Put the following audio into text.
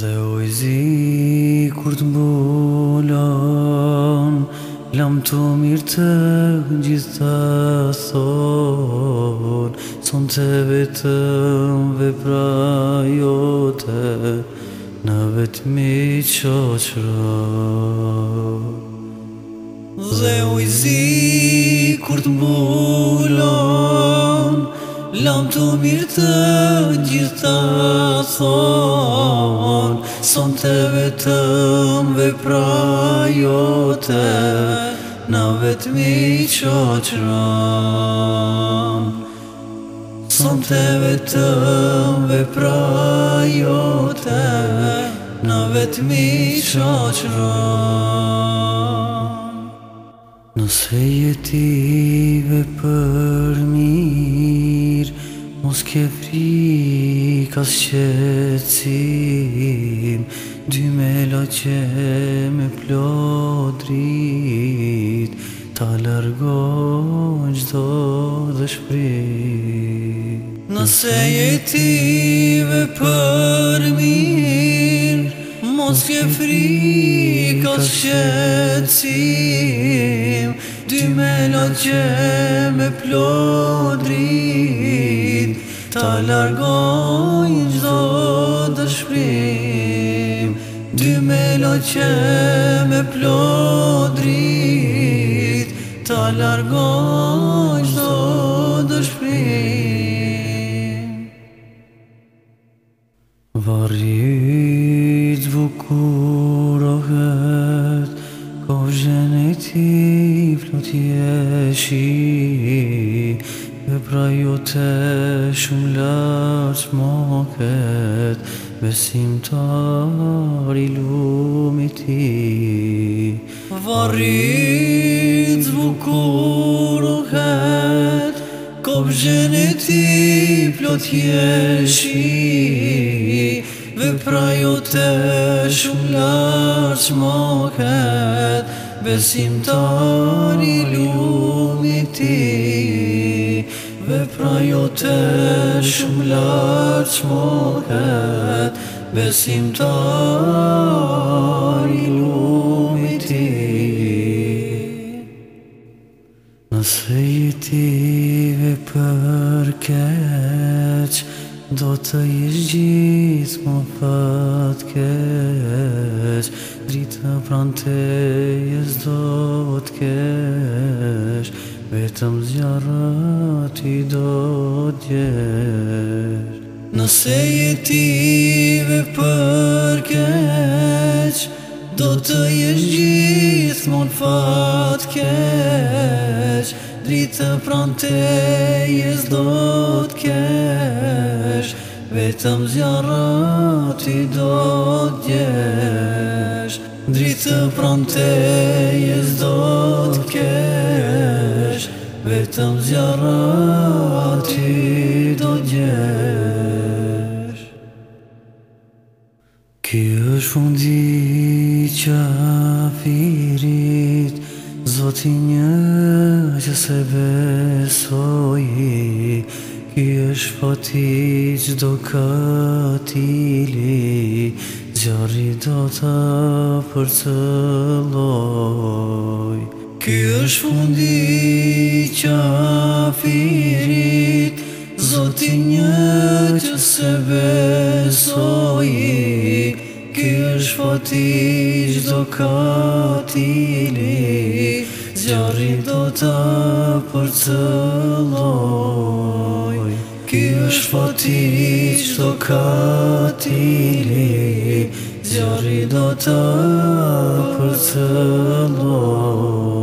Dhe o i zi kur të mbulon Lam të mirë të gjithë të thonë Son të vetëm vepra jote Në vetëmi qoqëra Dhe u i zi kur të Lamë të mirë të gjithë të thonë Son të vetëm vepra prajote Në vetëmi qo qërëm Son të vetëm ve prajote Në vetëmi qo qërëm Nëse jetive për një Mos ke fri ka shqecim Dy me lo me plodrit Ta largo në gjdo dhe shprit. Nëse jetive përmir Mos ke fri ka shqecim Dy me lo me plodrit Ta largoj në gjdo dëshprim Dy me loqe me plodrit Ta largoj në gjdo dëshprim Varit vukurohet Kovë gjenë e ti Zemra jote shumë lartë moket Besim të ari lumi ti Varit zbukur u ket Kom gjeni ti plot jeshi Dhe pra jote shumë lartë moket Besim të Pra jo të shumë lërë që Besim tarë i lumë i ti. Nëse jetive për keqë, Do të jeshtë gjithë më pëtë keqë, Drita prante jeshtë do të keqë, Vetëm zjarët i do djerë Nëse jetive përkeq Do të jesh gjithë mon fatë Dritë pranë te jesë do të Vetëm zjarët i do djerë Dritë pranë te jesë do të vetëm zjarë ati do gjesh Ky është fundi që firit Zoti një që se besoj Ky është poti që do këtili Zjarë do të përcëlloj Ky është fundi qafirit Zoti një që se besoji Ky është fati gjdo katili Zjarri do të përcëlloj Ky është fati gjdo katili Zjarri do të përcëlloj